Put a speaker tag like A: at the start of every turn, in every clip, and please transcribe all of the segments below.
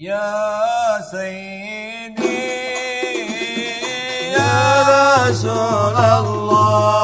A: يا سيدي يا رسول الله.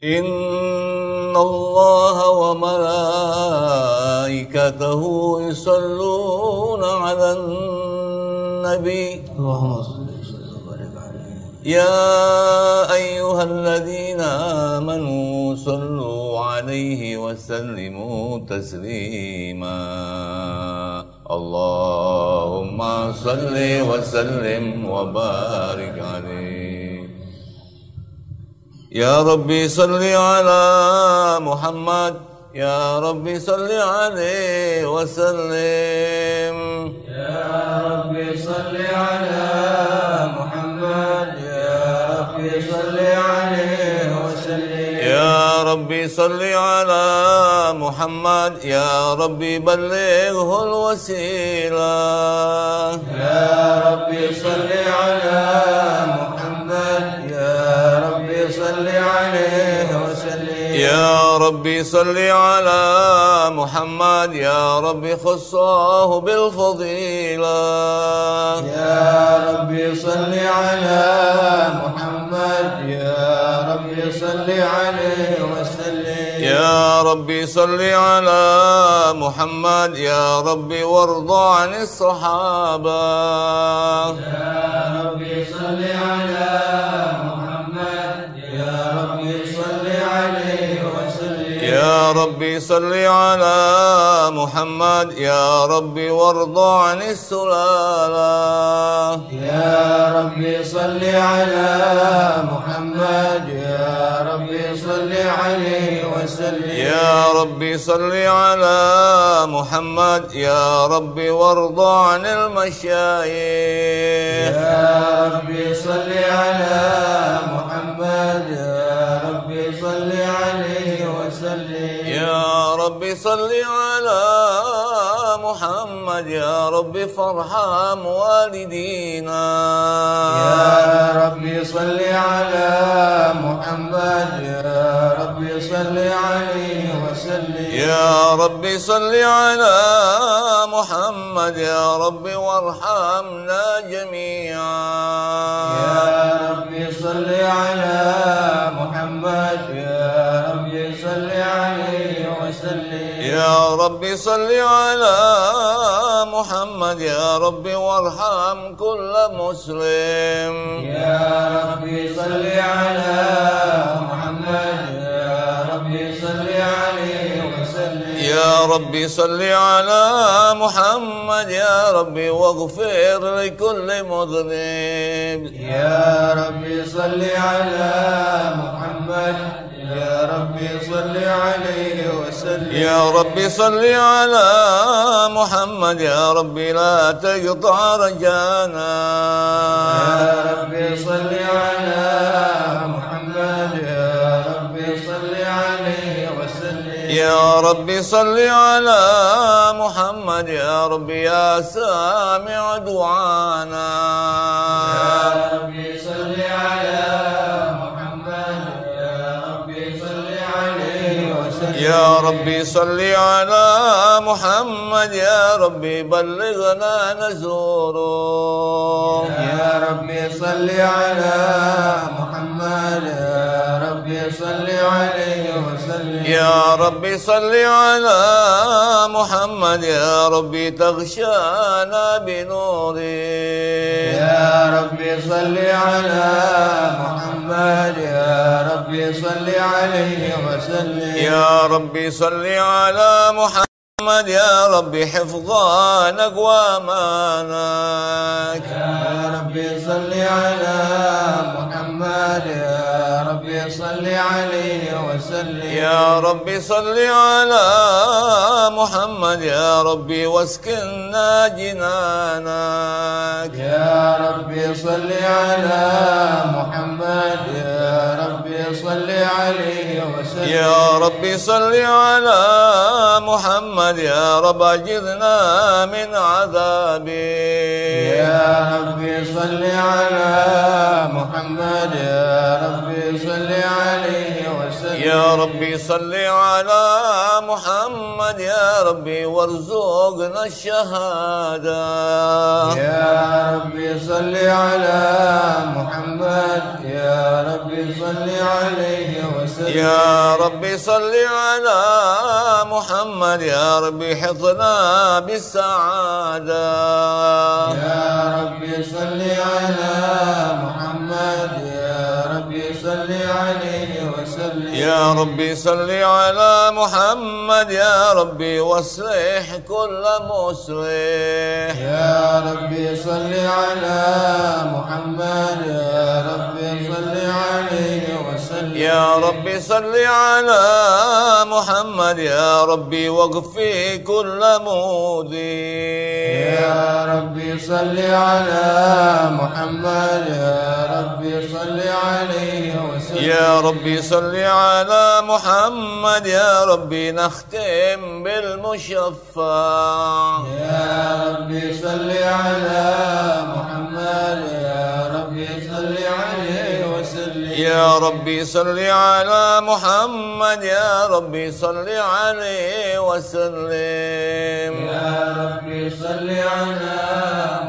A: إن الله وملائكته يصلون على النبي.
B: اللهم صل وسلم. وبارك عليه
A: يا أيها الذين آمنوا صلوا عليه وسلموا تسليما. اللهم صل وسلم وبارك عليه. يا ربي صل على محمد. يا ربي صل عليه وسلم.
B: يا ربي صل على محمد. يا ربي صل عليه وسلم.
A: يا ربي صل على محمد. يا ربي بلغه الوسيلة.
B: يا ربي صل على محمد صل عليه وسلم.
A: يا ربي صل على محمد. يا ربي خصه بالفضيلة.
B: يا ربي صل على محمد. يا ربي صل عليه وسلم.
A: يا ربي صل على محمد. يا ربي وارض عن الصحابة.
B: يا ربي صل على يا ربي صل
A: على محمد. يا ربي وارض عن السلالة.
B: يا ربي صل على محمد. يا ربي صل عليه وسلم.
A: يا ربي صل على محمد. يا ربي وارض عن المشايخ.
B: يا ربي صل على محمد. يا ربي صل عليه
A: يا ربي صل على محمد يا ربي فارحم والدينا.
B: يا ربي صل على محمد يا ربي صل عليه وسلم.
A: يا ربي صل على محمد يا ربي وارحمنا جميعا.
B: يا ربي صل على محمد يا ربي صل عليه وسلم.
A: يا ربي صل على محمد يا ربي وارحم كل مسلم.
B: يا ربي صل على محمد يا ربي صل عليه وسلم.
A: يا ربي صل على محمد يا ربي واغفر لكل مذنب.
B: يا ربي صل على محمد يا ربي صل عليه وسلم.
A: يا ربي صل على محمد يا ربي لا تقطع رجانا
B: يا ربي صل على محمد يا ربي صل عليه وسلم.
A: يا رب صل على محمد يا رب يا سامع دعانا.
B: يا يا ربي صل
A: على محمد يا ربي بلغنا نزوره.
B: يا ربي صل على محمد. يا ربي صل عليه وسلم.
A: يا ربي صل على محمد. يا ربي تغشانا بنوره.
B: يا ربي صل على محمد. يا ربي صل عليه وسلم.
A: يا ربي صل على محمد. يا ربي حفظانك وامانك
B: يا ربي صل على محمد Maria. يا ربي صل عليه وسلم.
A: يا ربي صل على محمد يا ربي واسكننا جنانك.
B: يا ربي صل على محمد يا ربي صل عليه وسلم.
A: يا ربي صل على محمد يا رب أجرنا من عذابك.
B: يا ربي صل على محمد يا ربي صل عليه وسلم.
A: يا ربي صل على محمد يا ربي وارزقنا الشهادة.
B: يا ربي صل على محمد يا ربي صل عليه وسلم.
A: يا ربي صل على محمد يا ربي حفظنا بالسعادة.
B: يا ربي صل على محمد صل عليه وسلم.
A: يا ربي صل على محمد يا ربي واصلح كل مصلح
B: يا ربي صل على محمد يا ربي صل عليه وسلم.
A: يا ربي صل على محمد يا ربي واغفر كل مودي
B: يا ربي صل على محمد يا ربي صل عليه وسلم.
A: يا ربي صل على محمد يا ربي نختم بالمشفع.
B: يا ربي صل على محمد يا ربي صل عليه وسلم
A: يا ربي صل على محمد يا ربي صل عليه وسلم.
B: يا ربي صل على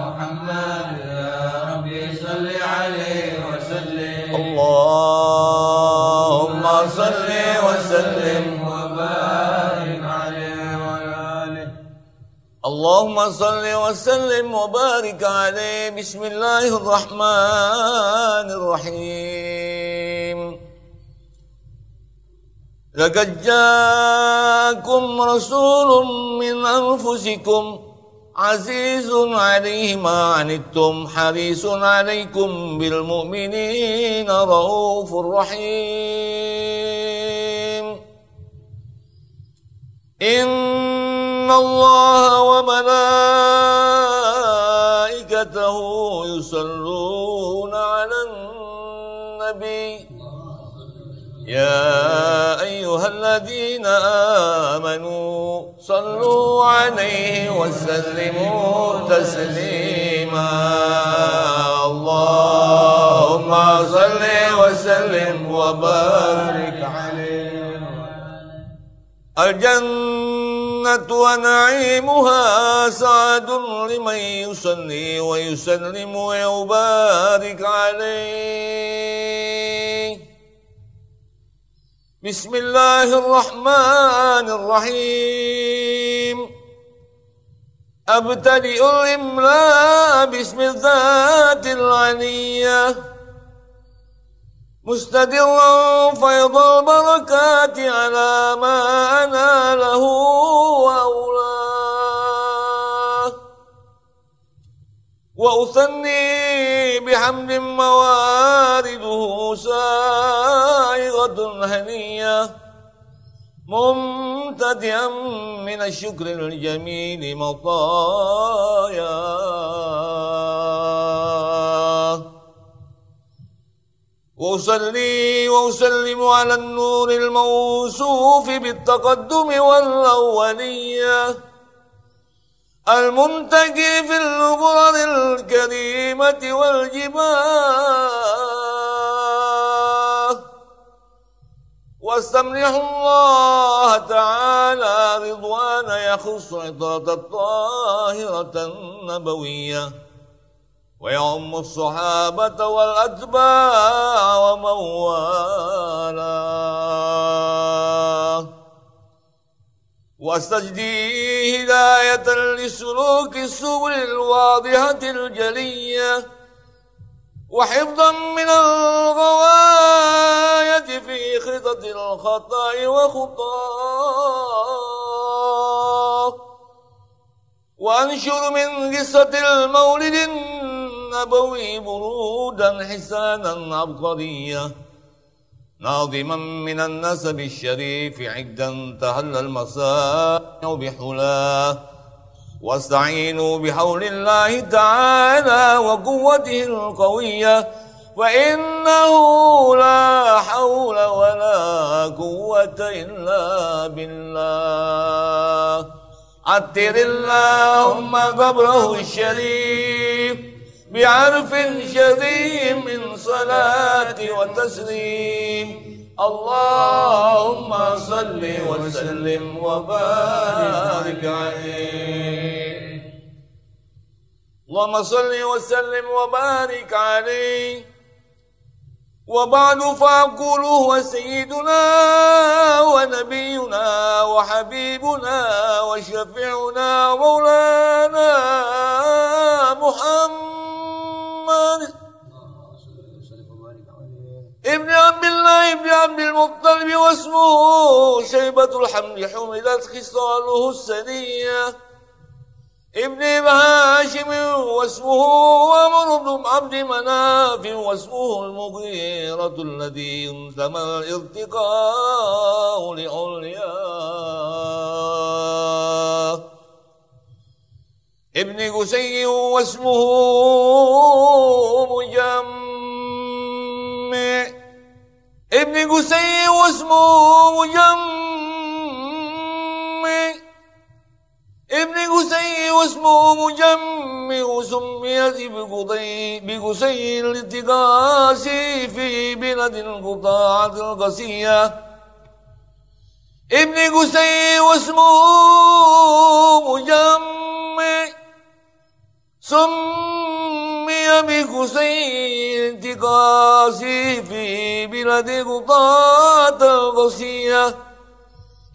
B: محمد يا ربي صل عليه وسلم.
A: اللهم صل اللهم صل وسلم وبارك عليه. بسم الله الرحمن الرحيم. لقد جاءكم رسول من أنفسكم عزيز عليه ما عنتم حريص عليكم بالمؤمنين رؤوف رحيم. إن الله وملائكته يصلون على النبي يا أيها الذين آمنوا صلوا عليه وسلموا تسليما اللهم صل وسلم وبارك
B: بارك عليه
A: الجنة ونعيمها سعد لمن يصلي ويسلم ويبارك عليه. بسم الله الرحمن الرحيم. أبتدئ الإملاء باسم الذات العلية. مستدرا فيض البركات على ما أناله وأولاه. وأثني بحمد موارده سائغة هنية ممتدئا من الشكر الجميل مطاياه وأصلي وأسلم على النور الموصوف بالتقدم والأولية. المنتجي في الغرر الكريمة والجباه. واستمنح الله تعالى رضوان يخص عطاة الطاهرة النبوية. ويعم الصحابة والأتباع ومن والاه واستجدي هداية لسلوك السبل الواضحة الجلية. وحفظا من الغواية في خطط الخطأ وخطاه. وأنشر من قصة المولد النبوي برودا حسانا عبقريا. ناظما من النسب الشريف عقدا تهل المصائب بحلاه واستعينوا بحول الله تعالى وقوته القوية. فإنه لا حول ولا قوة إلا بالله. عطر اللهم قبره الشريف. بعرف شديد من صلاة وتسليم. اللهم صل وسلم وبارك عليه. اللهم صل وسلم وبارك عليه. وبعد فأقول هو سيدنا ونبينا وحبيبنا وشفيعنا مولانا ابن عبد الله ابن عبد المطلب واسمه شيبة الحمد حملت خصاله السنية. ابن هاشم واسمه عمرو بن عبد مناف واسمه المغيرة الذي انتمى الارتقاء لعلياه ابن قسي واسمه ابن قسي واسمه مجمع. ابن قسي واسمه مجمع سميت بقسي الاتقاس في بلد القطاعة القسية ابن قسي واسمه مجمع بقسي الاتقاس في بلد قطاعة القسية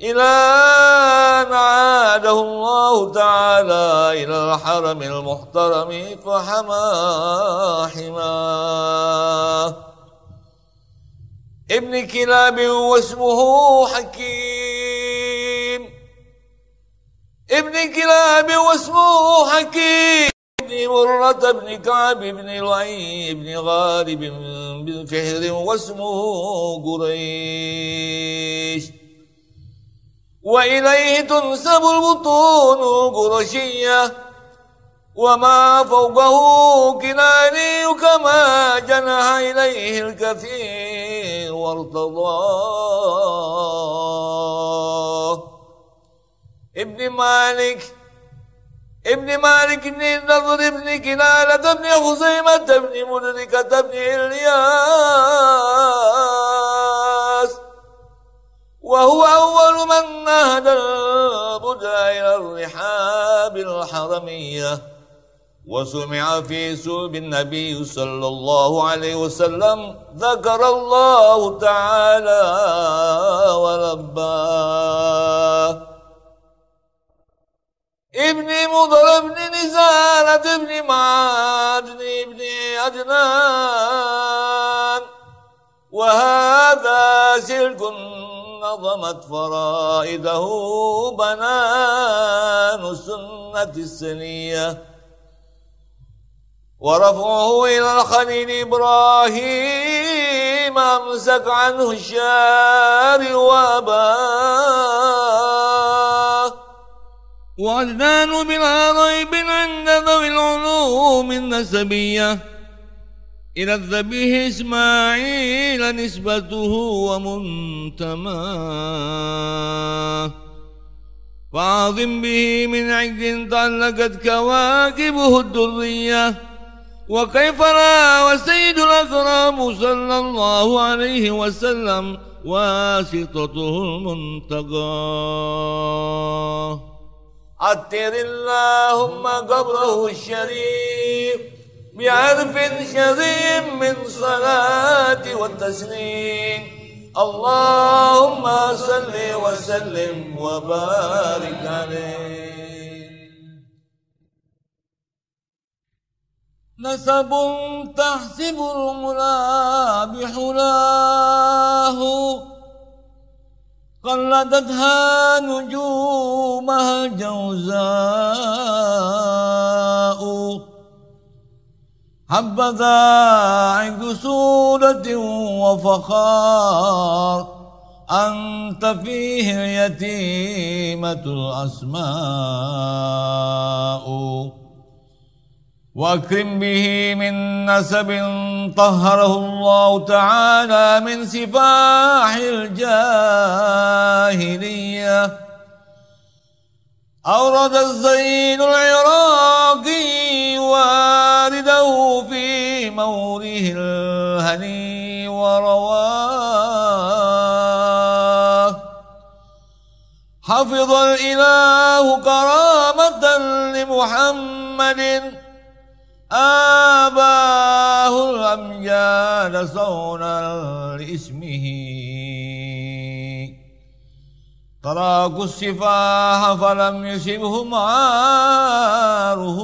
A: إلى أن عاده الله تعالى إلى الحرم المحترم فحما حماه ابن كلاب واسمه حكيم. ابن كلاب واسمه حكيم. ابن مرة بن كعب بن لؤي بن غالب بن فهر واسمه قريش. وإليه تنسب البطون قرشية وما فوقه كناني كما جنح إليه الكثير وارتضاه ابن مالك ابن مالك بن النضر بن كنانة بن خزيمة بن مدركة بن إلياس. وهو أول من نهد البدع إلى الرحاب الحرمية. وسمع في سوب النبي صلى الله عليه وسلم ذكر الله تعالى ولباه ابن مضر بن نزالة ابن معادن ابن عدنان. وهذا سلك نظمت فرائده بنان السنة السنية. ورفعه إلى الخليل إبراهيم أمسك عنه الشارع وأباه وعدنان بلا ريب عند ذوي العلوم النسبية. إلى الذبيح إسماعيل نسبته ومنتماه فعظم به من عجل تعلقت كواكبه الدرية. وكيف لا وسيد الأكرام صلى الله عليه وسلم واسطته المنتقى. عطر اللهم قبره الشريف بعرف شديد من صلاة والتسليم. اللهم صل وسلم وبارك عليه. نسب تحسب الملا بحلاه قلدتها نجومها الجوزاء حبذا عند سورة وفخار. أنت فيه اليتيمة الأسماء. وأكرم به من نسب طهره الله تعالى من سفاح الجاهلية. أورد الزين العراقي والده في موره الهني ورواه. حفظ الإله كرامة لمحمد آباه الأمجاد صونا لإسمه. تراك السفاح فلم يسبه معاره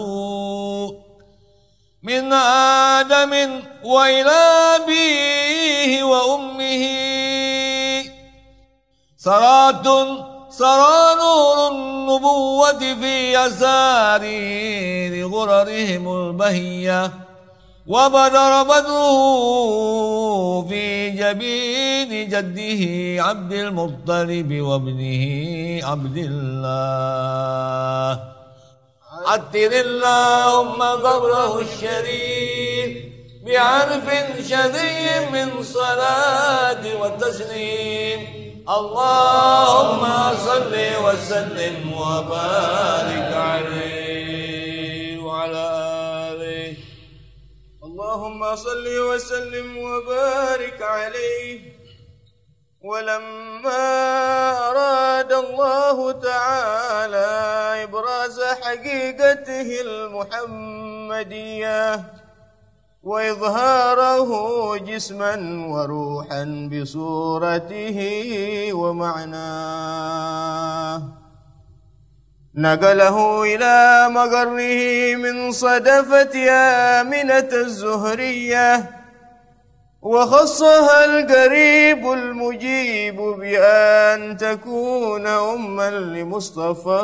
A: من آدم وإلى أبيه وأمه. صلاة سرى نور النبوة في يسار غررهم البهيه وبدر بدره في جبين جده عبد المطلب وابنه عبد الله. عطر اللهم قبره الشريف بعرف شديد من صلاة والتسليم اللهم صل وسلم وبارك عليه وعلى
B: اللهم صل وسلم وبارك عليه. ولما أراد الله تعالى إبراز حقيقته المحمدية وإظهاره جسما وروحا بصورته ومعناه. نقله إلى مقره من صدفة آمنة الزهرية وخصها القريب المجيب بأن تكون أما لمصطفاه.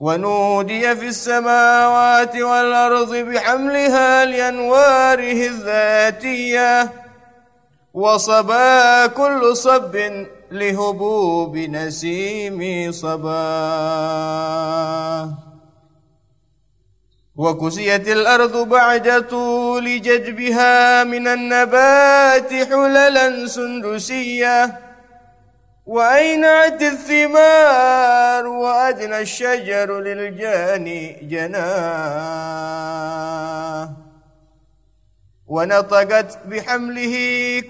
B: ونودي في السماوات والأرض بحملها لأنواره الذاتية وصبا كل صب لهبوب نسيم صباه وكسيت الأرض بعد طول جدبها من النبات حللا سندسية وأينعت الثمار وأدنى الشجر للجاني جناه؟ ونطقت بحمله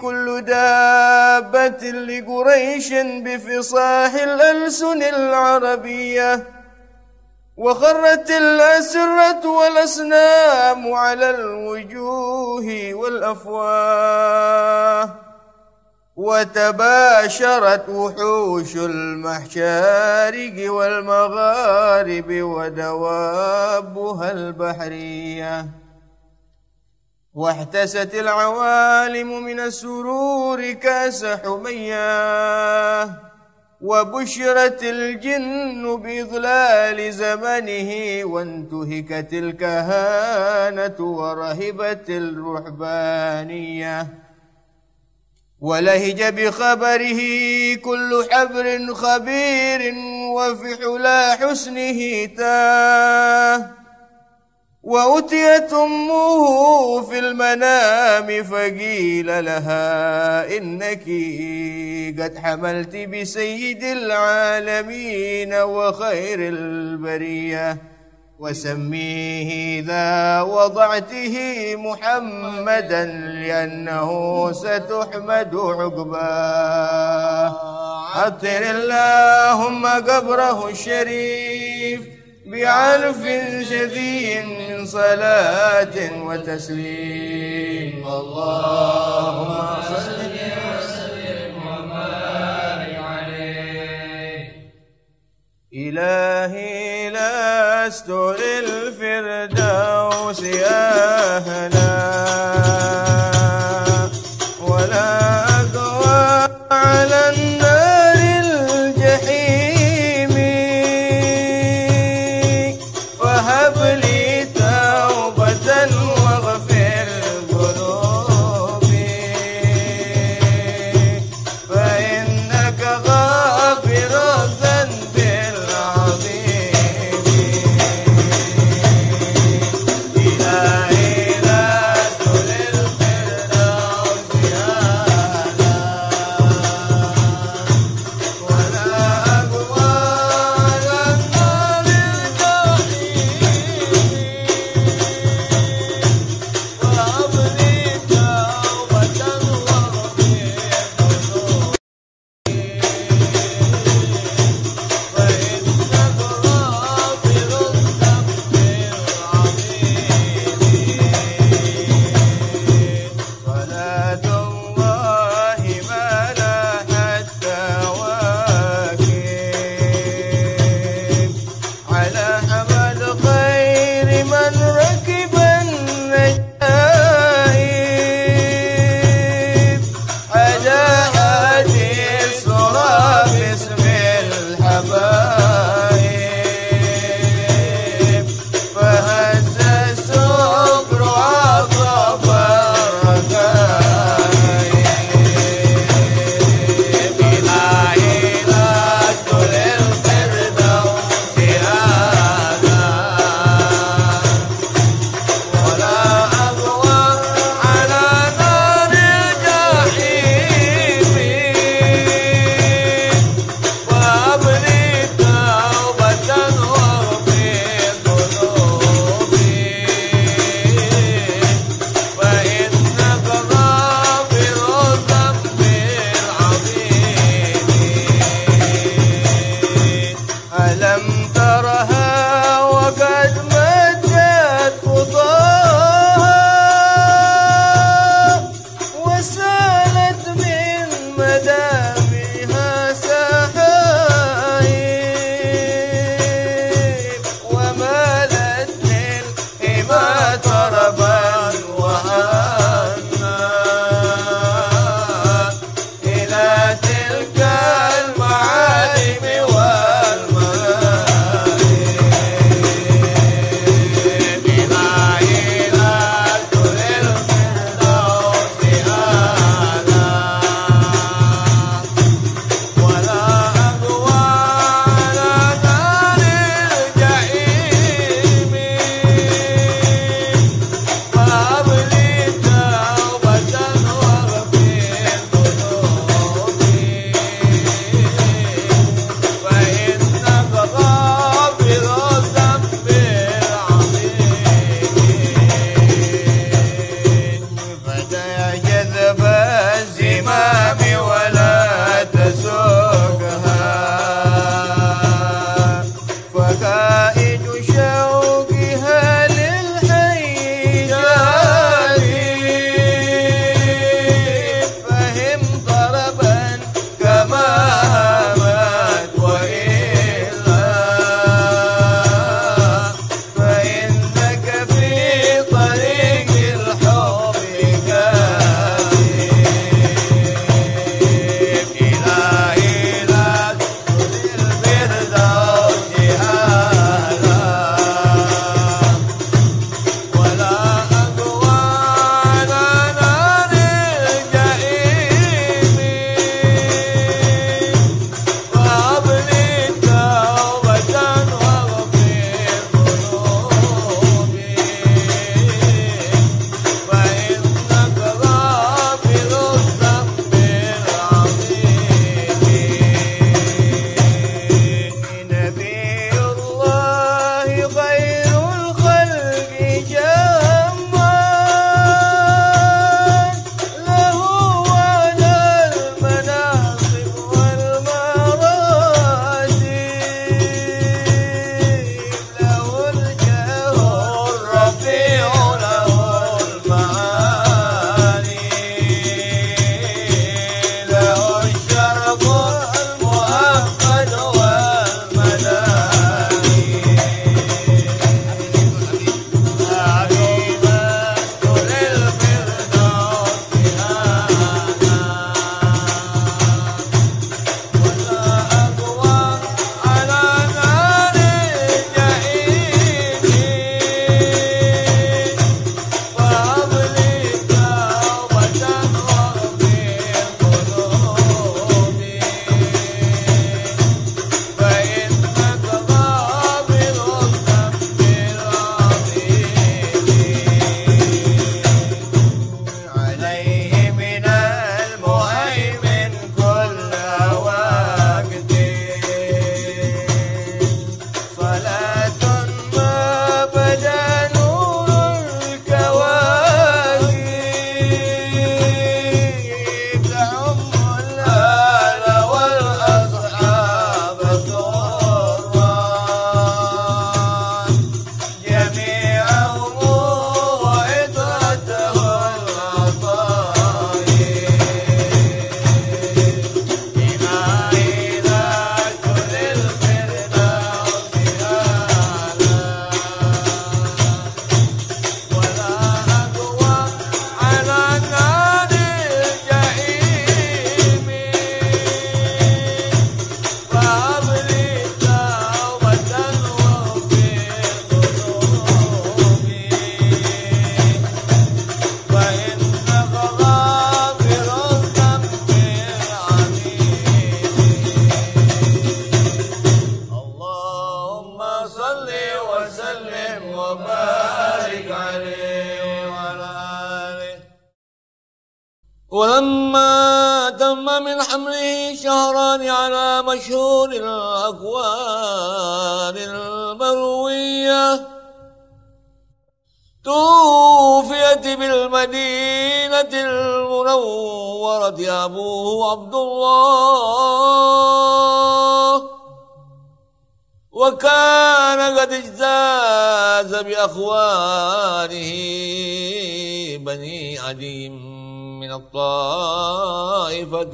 B: كل دابة لقريش بفصاح الألسن العربية. وخرت الأسرة والأصنام على الوجوه والأفواه. وتباشرت وحوش المحشارق والمغارب ودوابها البحرية. واحتست العوالم من السرور كأس حمياه وبشرت الجن بإضلال زمنه وانتهكت الكهانة ورهبت الرحبانية ولهج بخبره كل حبر خبير وفي حلا حسنه تاه وأتيت أمه في المنام فقيل لها إنك قد حملت بسيد العالمين وخير البرية. وسميه إذا وضعته محمدا لأنه ستحمد عقباه. عطر اللهم قبره الشريف بعلف شدي من صلاة وتسليم. اللهم صل إلهي لست للفردوس أهلا ولا أقوى على النار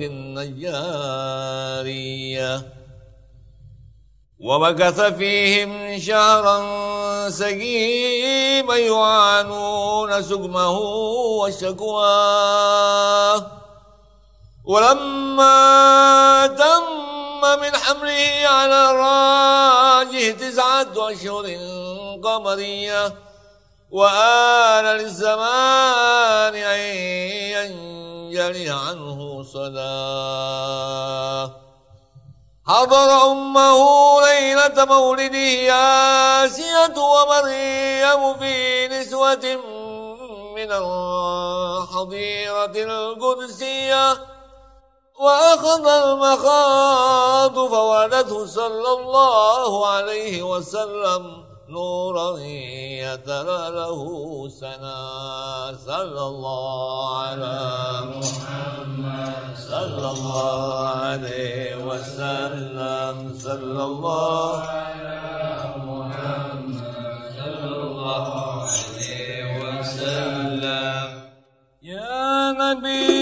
A: النجارية ومكث فيهم شهرا سقيما يعانون سقمه وشكواه ولما تم من حمله على راجه تسعة أشهر قمرية وآن للزمان أن ينجلي عنه صلاة. حضر أمه ليلة مولده آسية ومريم في نسوة من الحظيرة القدسية. وأخذ المخاض فولده صلى الله عليه وسلم. نورا يتلى له سنا صلى الله على محمد صلى الله عليه وسلم. صلى الله على محمد صلى الله عليه وسلم. يا نبي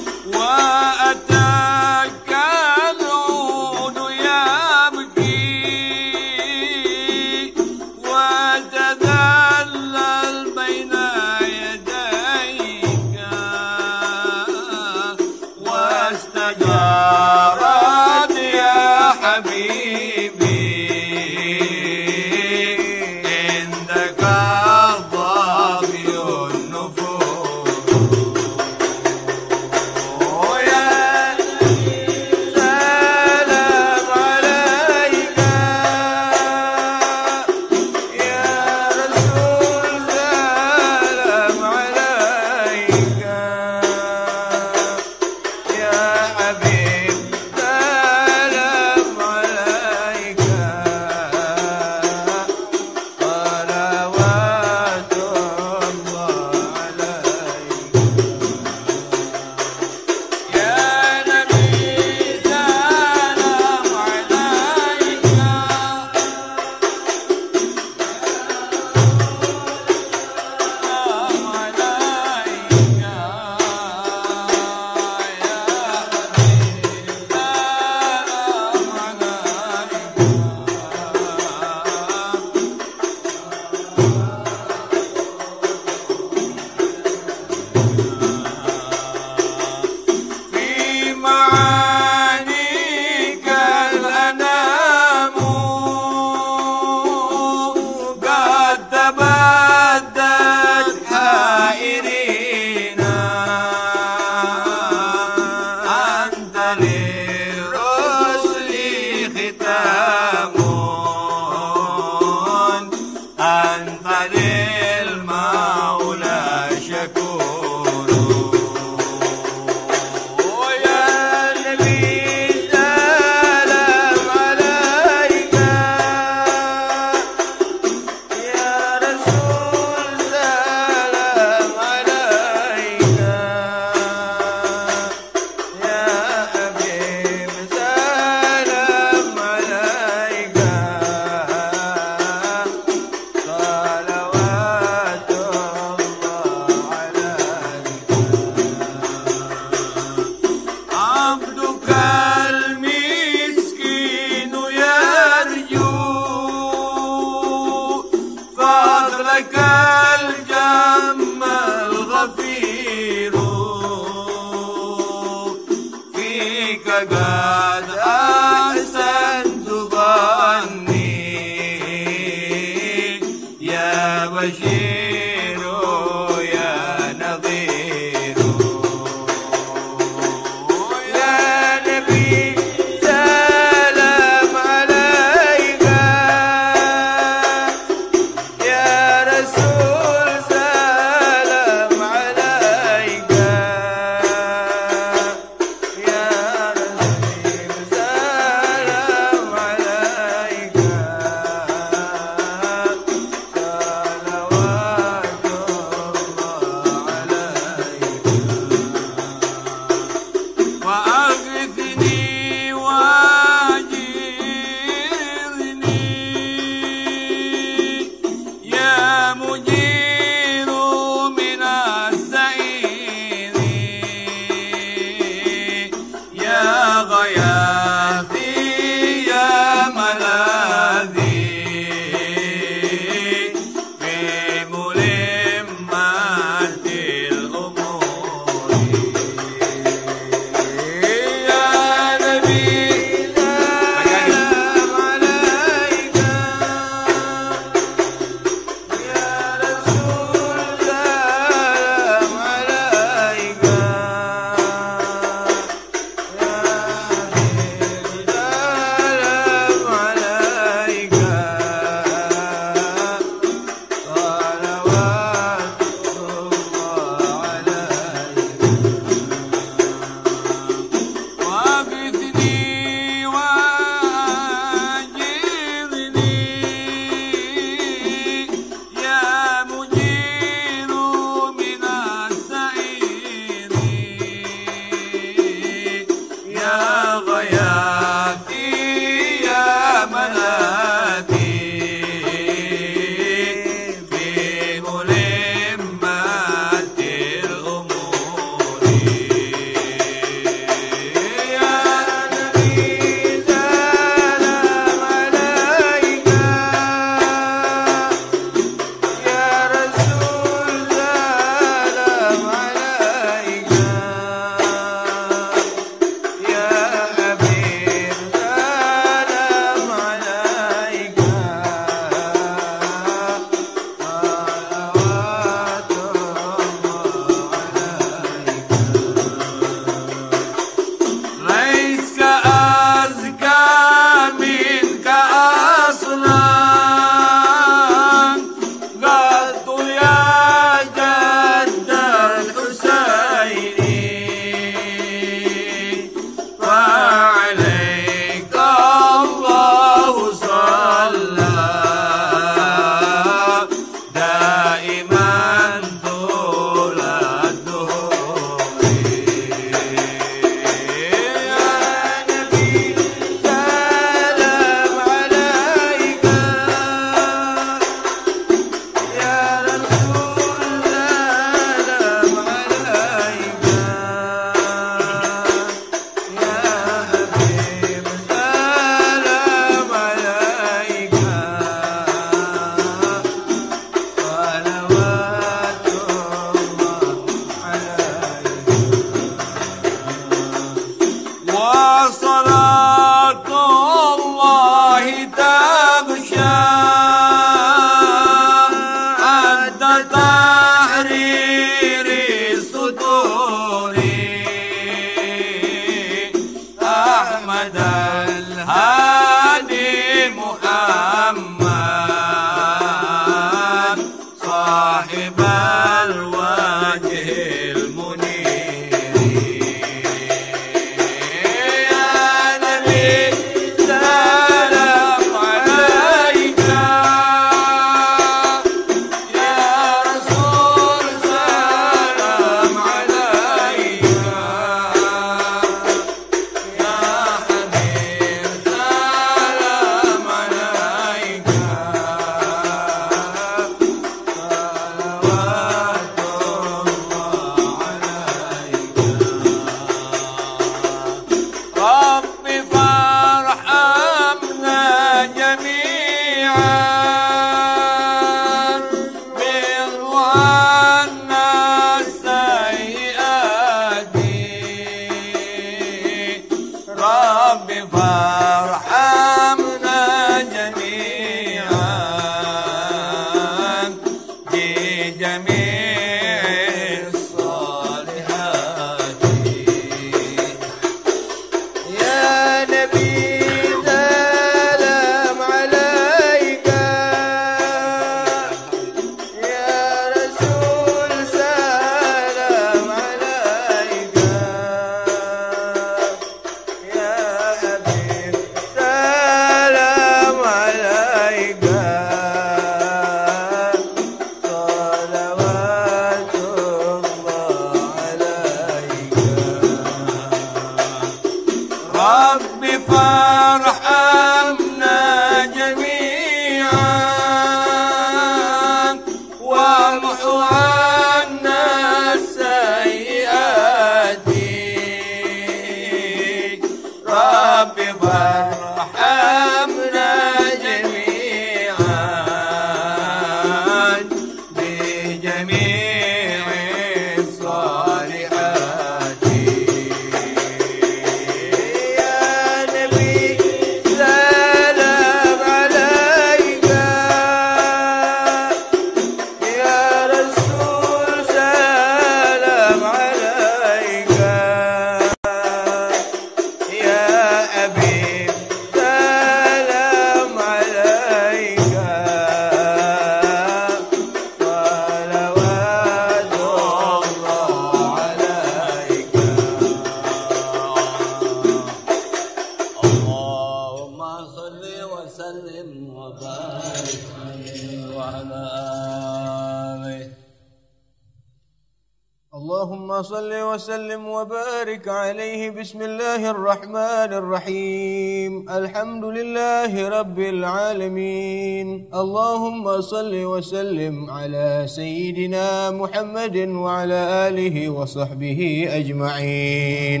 C: وسلم وبارك عليه.
B: بسم الله الرحمن الرحيم. الحمد لله رب العالمين. اللهم صل وسلم على سيدنا محمد وعلى آله وصحبه أجمعين.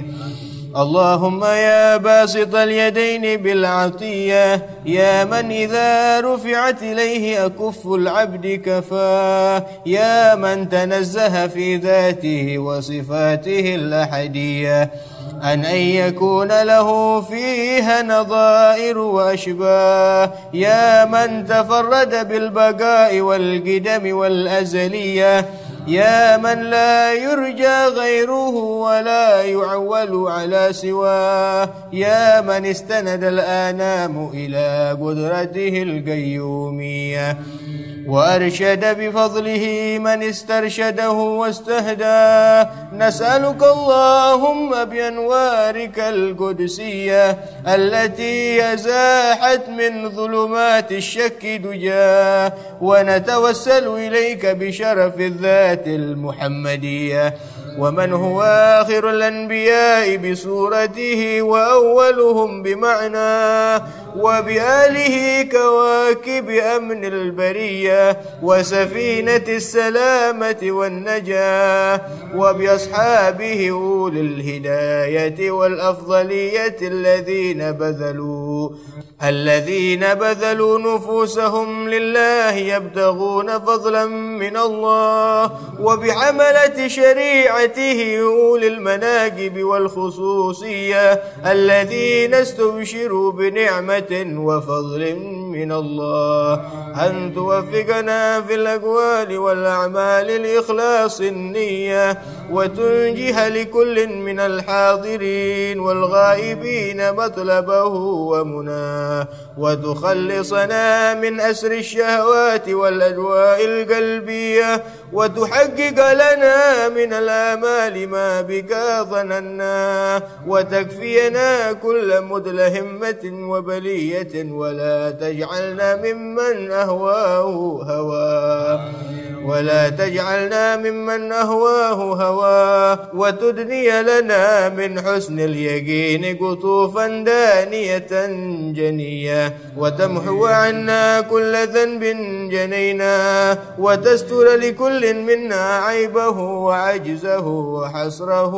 B: اللهم يا باسط اليدين بالعطية يا من إذا رفعت إليه أكف العبد كفاه يا من تنزه في ذاته وصفاته الأحدية. أن أن يكون له فيها نظائر وأشباه يا من تفرد بالبقاء والقدم والأزلية. يا من لا يرجى غيره ولا يعول على سواه. يا من استند الآنام إلى قدرته القيومية. وأرشد بفضله من استرشده واستهداه نسألك اللهم بأنوارك القدسية التي أزاحت من ظلمات الشك دجاه ونتوسل إليك بشرف الذات المحمدية. ومن هو آخر الأنبياء بصورته وأولهم بمعناه وبآله كواكب أمن البرية وسفينة السلامة والنجاة وبأصحابه أولي الهداية والأفضلية الذين بذلوا الذين بذلوا نفوسهم لله يبتغون فضلا من الله وبحملة شريعته أولي المناقب والخصوصية الذين استبشروا بنعمة وفضل من الله. أن توفقنا في الأقوال والأعمال لإخلاص النية وتنجح لكل من الحاضرين والغائبين مطلبه ومناه وتخلصنا من أسر الشهوات والأجواء القلبية التلبية وتحقق لنا من الآمال ما بك ظننا وتكفينا كل مدلهمة وبلية ولا تجعلنا ممن أهواه هواه ولا تجعلنا ممن أهواه هواه وتدني لنا من حسن اليقين قطوفا دانية جنية. وتمحو عنا كل ذنب جنينا. وتستر لكل منا عيبه وعجزه وحسره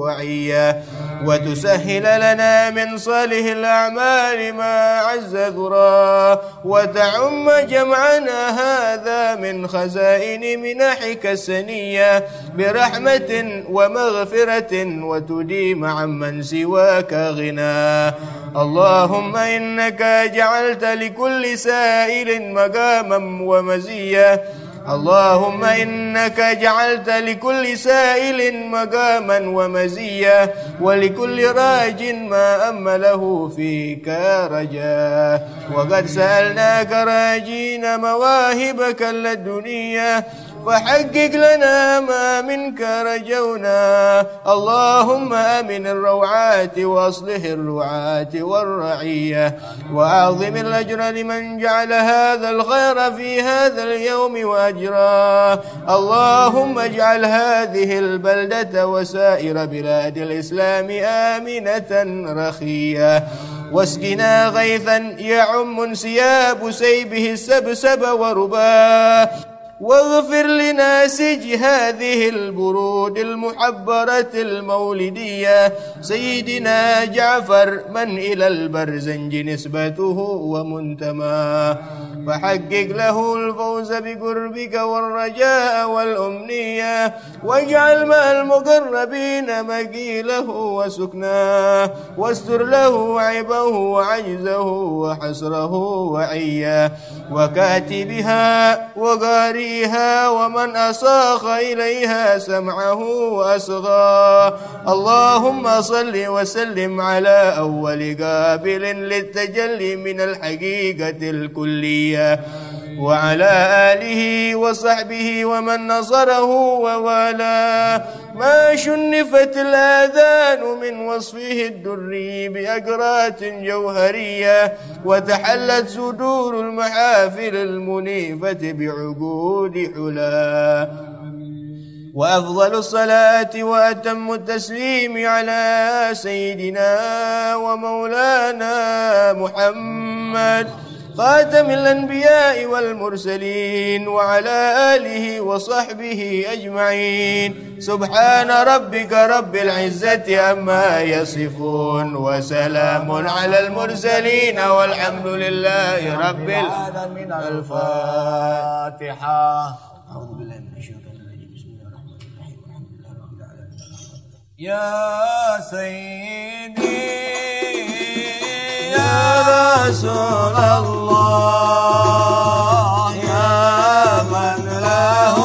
B: وعيه. وتسهل لنا من صالح الأعمال ما عز ذراه وتعم جمعنا هذا من خزائن منحك السنية برحمة ومغفرة وتديم عمن سواك غنى. اللهم إنك جعلت لكل سائل مقاما ومزية اللهم إنك جعلت لكل سائل مقاما ومزية ولكل راج ما أمله فيك رجاه وقد سألناك راجين مواهبك اللدنية فحقق لنا ما منك رجونا. اللهم آمن الروعات وأصلح الرعاة والرعية. وأعظم الأجر لمن جعل هذا الخير في هذا اليوم واجراه اللهم اجعل هذه البلدة وسائر بلاد الإسلام آمنة رخية. واسقنا غيثا يعم انسياب سيبه السبسب ورباه واغفر لناسج هذه البرود المحبرة المولدية. سيدنا جعفر من إلى البرزنجي نسبته ومنتمى. فحقق له الفوز بقربك والرجاء والأمنية. واجعل مع المقربين مقيله وسكناه واستر له عيبه وعجزه وحسره وعيه وكاتبها وقارئها فيها ومن أساخ إليها سمعه وأسغى. اللهم صل وسلم على أول قابل للتجلي من الحقيقة الكلية. وعلى آله وصحبه ومن نصره ووالاه. ما شنفت الآذان من وصفه الدري بأقرات جوهرية وتحلت صدور المحافل المنيفة بعقود حلا. وأفضل الصلاة وأتم التسليم على سيدنا ومولانا محمد. خاتم الأنبياء والمرسلين وعلى آله وصحبه أجمعين. سبحان ربك رب العزة أما يصفون وسلام على المرسلين والحمد لله رب العالمين. الفاتحة. أعوذ بالله من الشيطان
A: يا سيدي يا رسول الله يا من له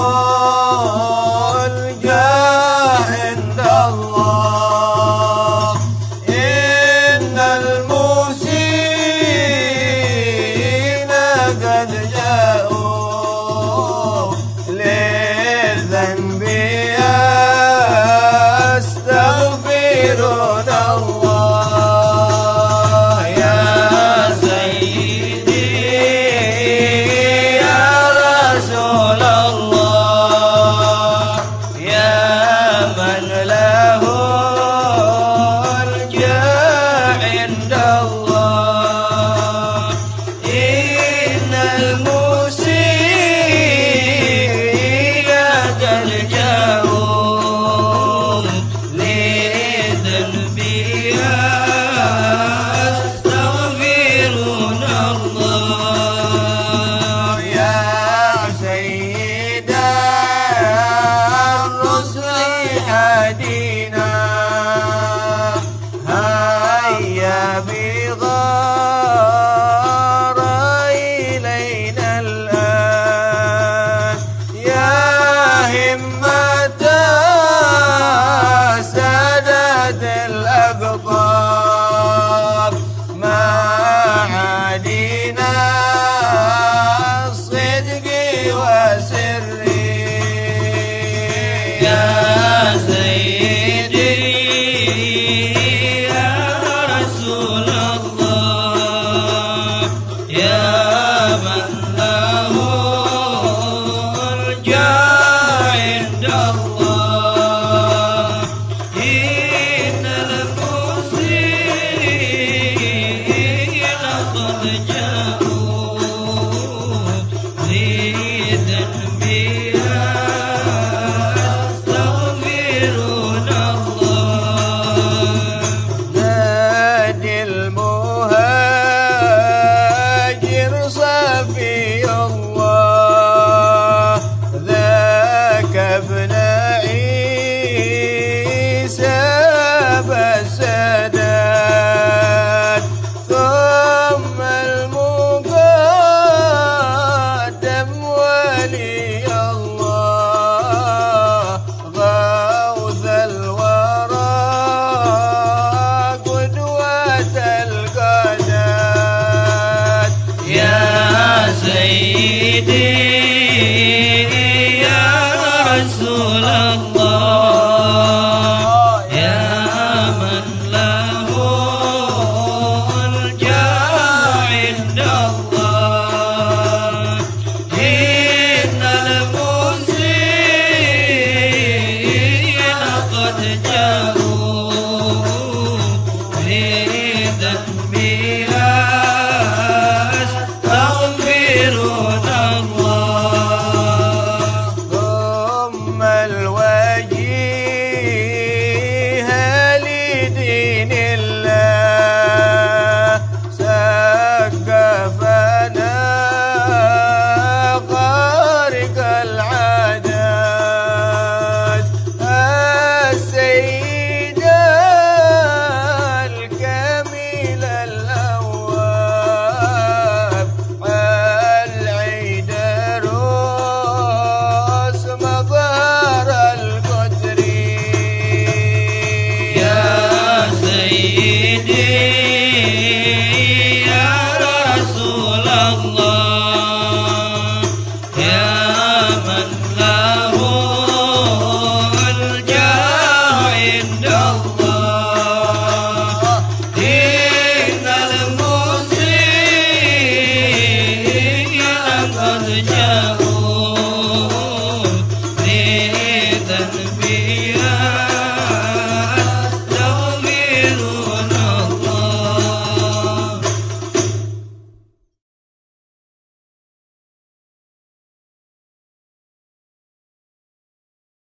B: Dear.